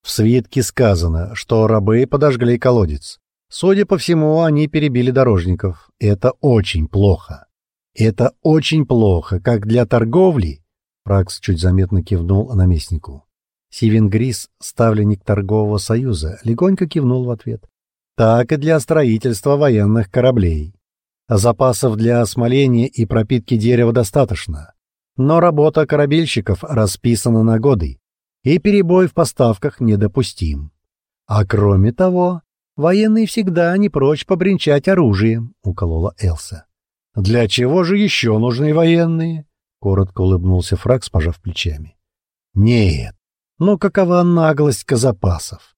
S1: В свитке сказано, что рабы подожгли колодец. Судя по всему, они перебили дорожников. Это очень плохо. Это очень плохо, как для торговли, Пракс чуть заметно кивнул наместнику. Сивин Грис, ставленник торгового союза, легонько кивнул в ответ. Так и для строительства военных кораблей. Запасов для осмоления и пропитки дерева достаточно. Но работа корабельщиков расписана на годы, и перебой в поставках недопустим. А кроме того, военные всегда не прочь побренчать оружием, — уколола Элса. — Для чего же еще нужны военные? Коротко улыбнулся Фракс, пожав плечами. Нет, но какова наглость казапасов?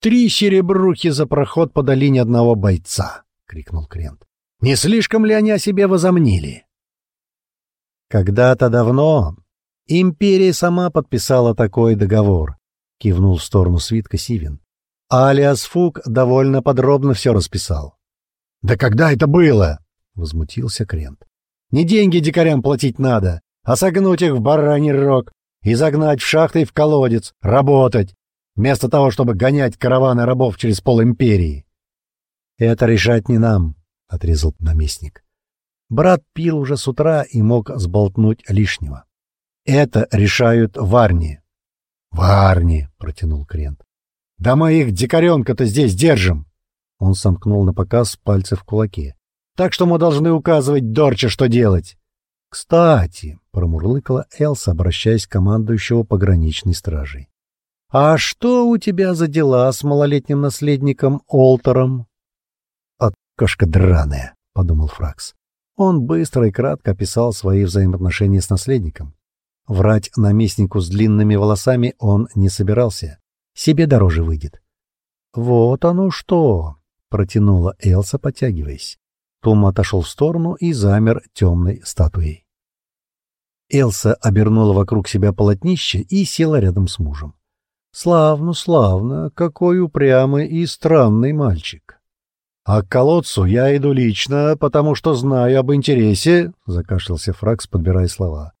S1: Три серебрухи за проход по долине одного бойца, крикнул Крент. Не слишком ли они о себе возомнили? Когда-то давно империя сама подписала такой договор, кивнул в сторону свитка Сивин. Алиас Фук довольно подробно все расписал. Да когда это было? возмутился Крент. Не деньги дикарям платить надо, а согнуть их в бараний рог и загнать в шахты и в колодец, работать, вместо того, чтобы гонять караваны рабов через пол империи. — Это решать не нам, — отрезал наместник. Брат пил уже с утра и мог сболтнуть лишнего. — Это решают в Арне. — В Арне, — протянул Крент. — Да мы их дикаренка-то здесь держим. Он сомкнул на показ пальцы в кулаке. — Так что мы должны указывать Дорча, что делать. — Кстати, — промурлыкала Элса, обращаясь к командующему пограничной стражей. — А что у тебя за дела с малолетним наследником Олтером? — Откашка драная, — подумал Фракс. Он быстро и кратко описал свои взаимоотношения с наследником. Врать наместнику с длинными волосами он не собирался. Себе дороже выйдет. — Вот оно что! — протянула Элса, потягиваясь. Том отошел в сторону и замер темной статуей. Элса обернула вокруг себя полотнище и села рядом с мужем. «Славно, славно, какой упрямый и странный мальчик!» «А к колодцу я иду лично, потому что знаю об интересе», — закашлялся Фракс, подбирая слова,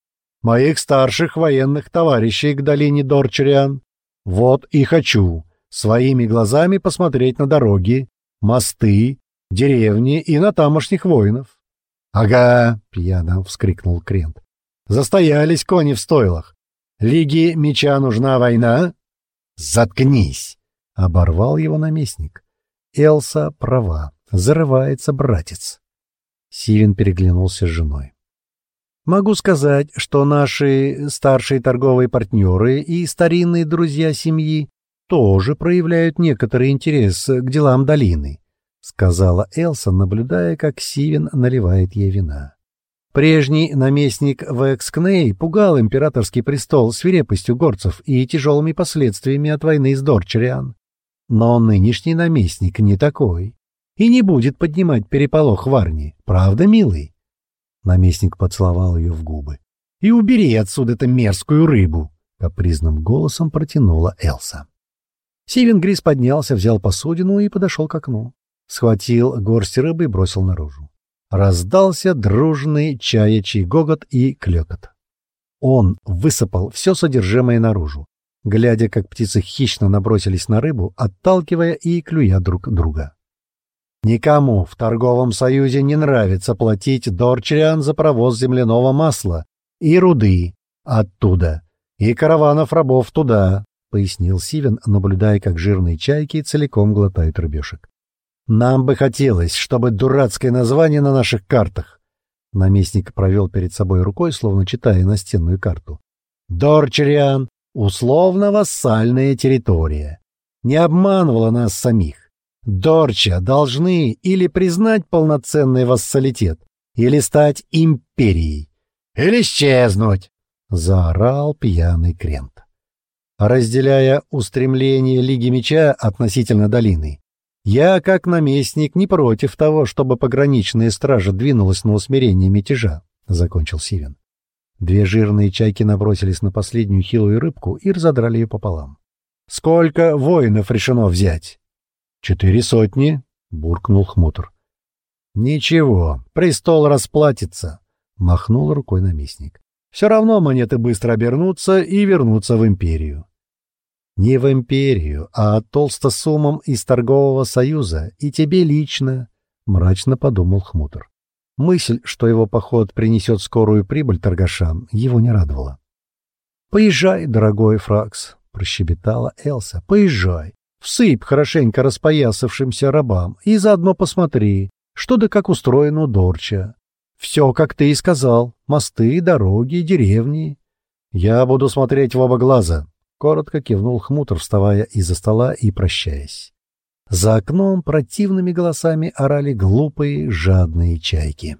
S1: «моих старших военных товарищей к долине Дорчериан. Вот и хочу своими глазами посмотреть на дороги, мосты, деревни и на тамошних воинов. — Ага, — пьяно вскрикнул Крент. — Застоялись кони в стойлах. Лиге меча нужна война? — Заткнись! — оборвал его наместник. Элса права. Зарывается братец. Сивин переглянулся с женой. Могу сказать, что наши старшие торговые партнеры и старинные друзья семьи тоже проявляют некоторый интерес к делам долины. — сказала Элса, наблюдая, как Сивен наливает ей вина. Прежний наместник Векскней пугал императорский престол свирепостью горцев и тяжелыми последствиями от войны с Дорчериан. Но нынешний наместник не такой и не будет поднимать переполох в Арне. Правда, милый? Наместник поцеловал ее в губы. «И убери отсюда эту мерзкую рыбу!» — капризным голосом протянула Элса. Сивен Грис поднялся, взял посудину и подошел к окну. Схватил горсть рыбы и бросил наружу. Раздался дружный чаячий гогот и клёкот. Он высыпал все содержимое наружу, глядя, как птицы хищно набросились на рыбу, отталкивая и клюя друг друга. Никому в торговом союзе не нравится платить дорчриан за провоз земляного масла и руды оттуда, и караванов рабов туда, — пояснил Сивен, наблюдая, как жирные чайки целиком глотают рыбешек. Нам бы хотелось, чтобы дурацкое название на наших картах. Наместник провел перед собой рукой, словно читая настенную карту. Дорчериан — условно-вассальная территория. Не обманывала нас самих. Дорча должны или признать полноценный вассалитет, или стать империей, или исчезнуть, — заорал пьяный Крент. Разделяя устремление Лиги Меча относительно долины, я, как наместник, не против того, чтобы пограничная стража двинулась на усмирение мятежа, — закончил Сивен. Две жирные чайки набросились на последнюю хилую рыбку и разодрали ее пополам. — Сколько воинов решено взять? — Четыре сотни, — буркнул Хмутр. — Ничего, престол расплатится, — махнул рукой наместник. — Все равно монеты быстро обернутся и вернутся в империю. Не в империю, а толстосумам из торгового союза, и тебе лично, — мрачно подумал Хмутр. Мысль, что его поход принесет скорую прибыль торгашам, его не радовала. — Поезжай, дорогой Фракс, — прощебетала Элса, — поезжай. Всыпь хорошенько распоясавшимся рабам и заодно посмотри, что да как устроено у Дорча. Все, как ты и сказал, мосты, дороги, деревни. Я буду смотреть в оба глаза, Коротко кивнул хмутр, вставая из-за стола и прощаясь. За окном противными голосами орали глупые, жадные чайки.